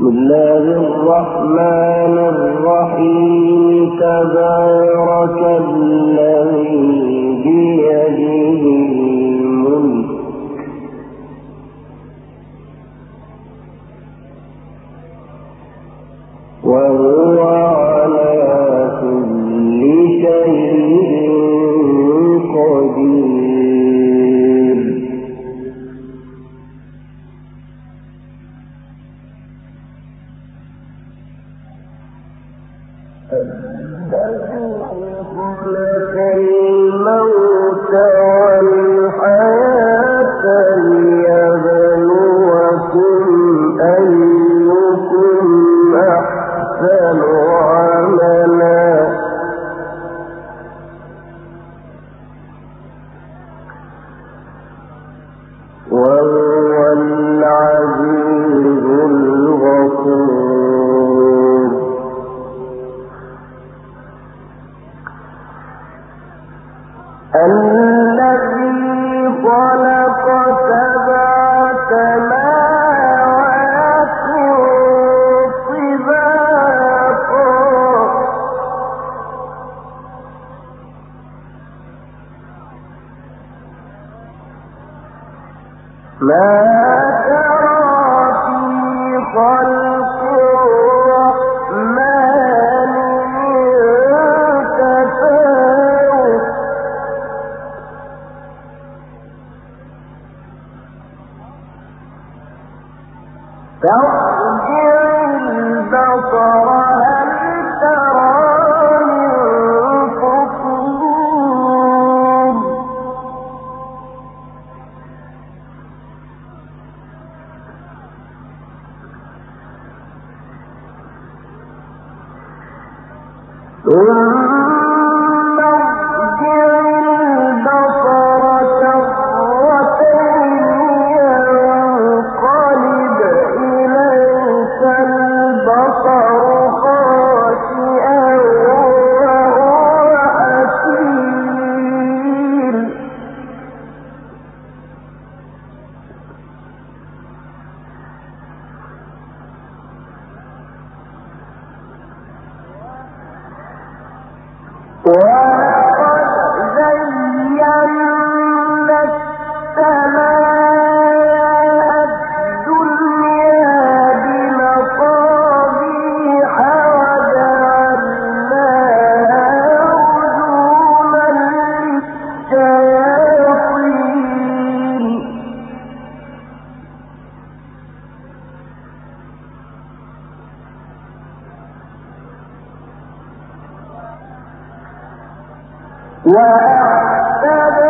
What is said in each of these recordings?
بسم الله الرحمن الرحيم. تبارك الذي بيده الملك. وهو وأعتدنا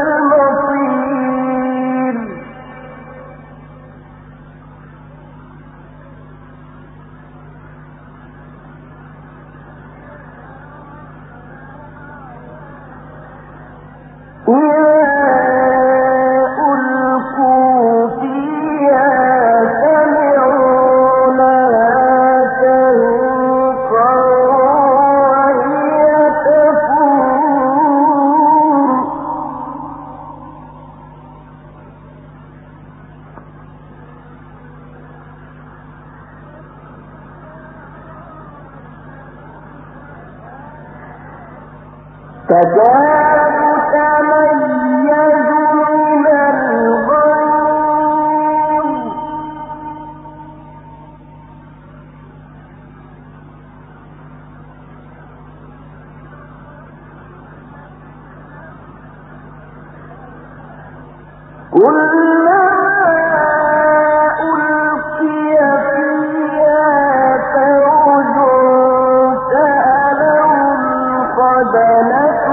فكان وبنفسه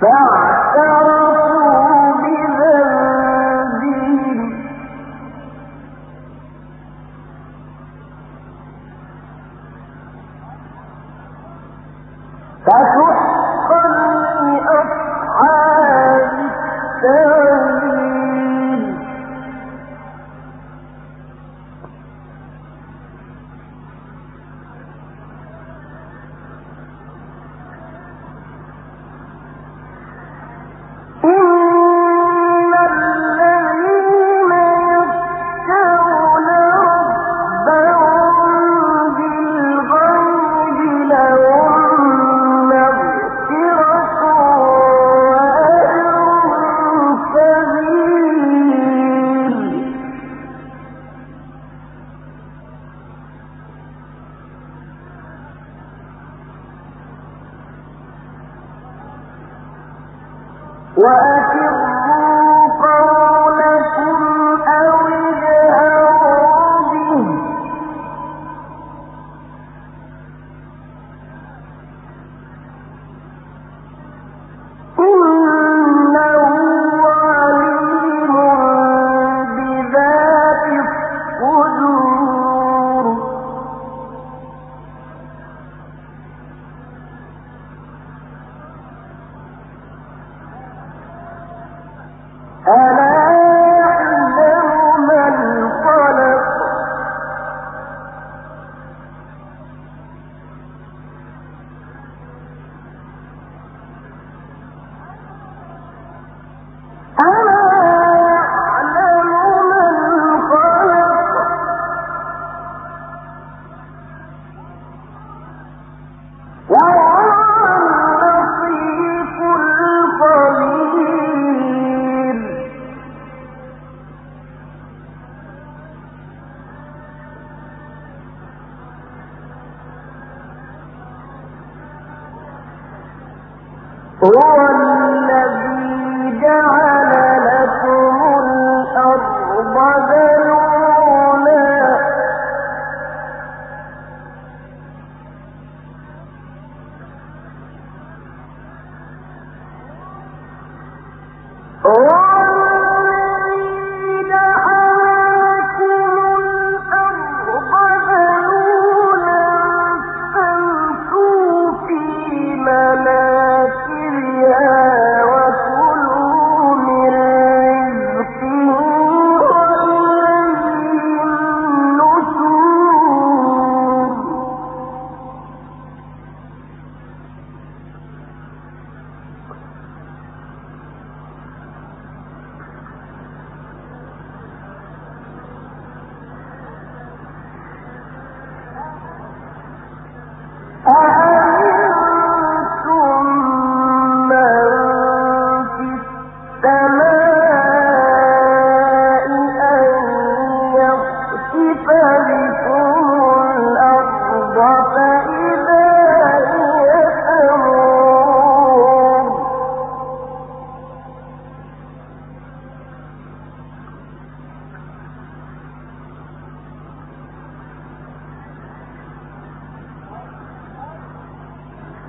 Now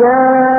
حتى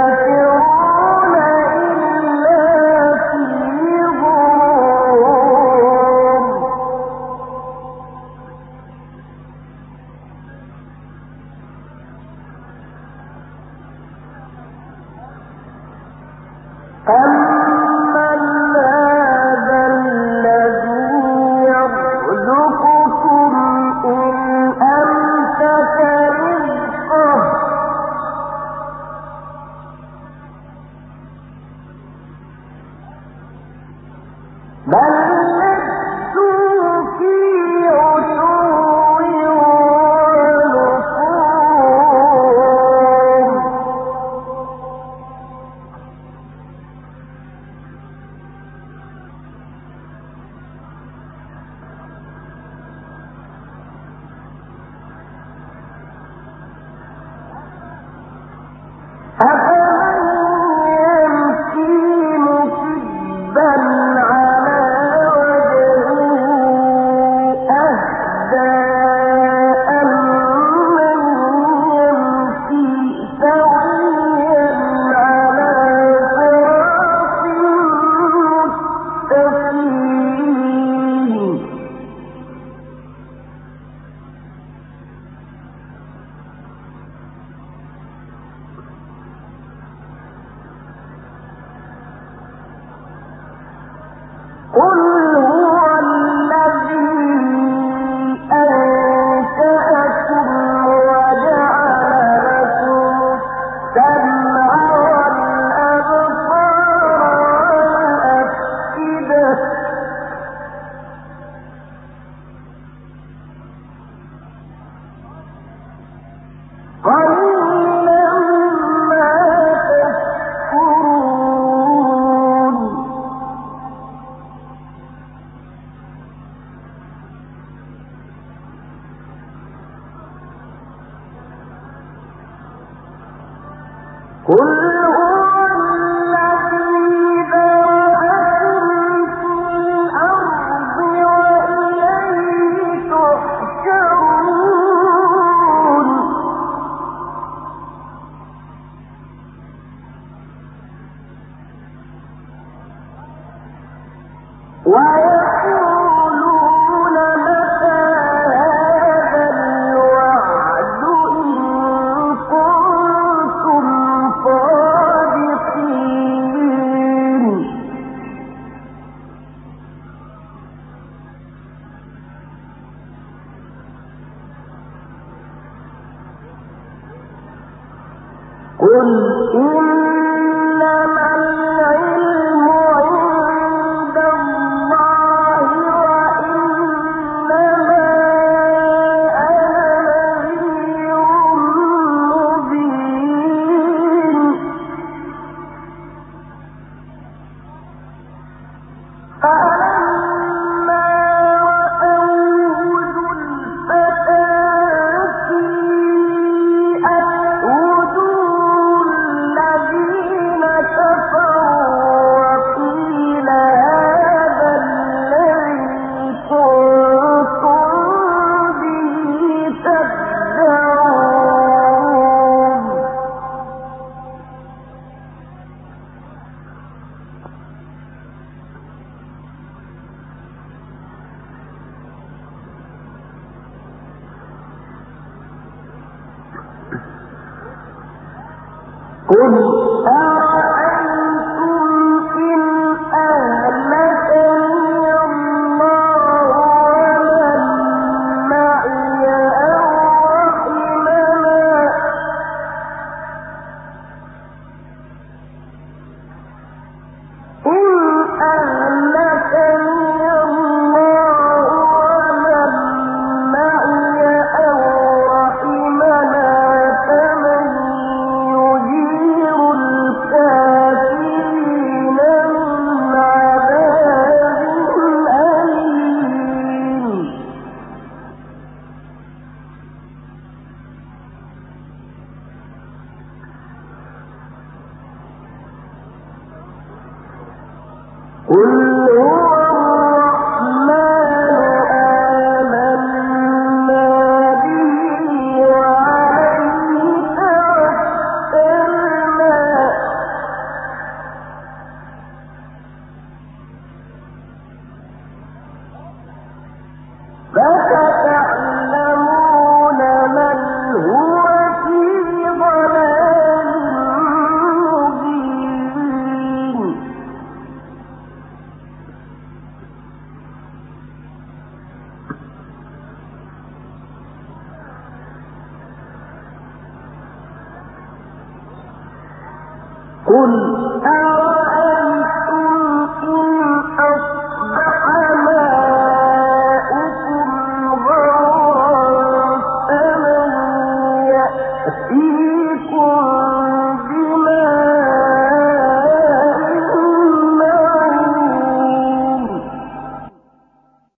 قل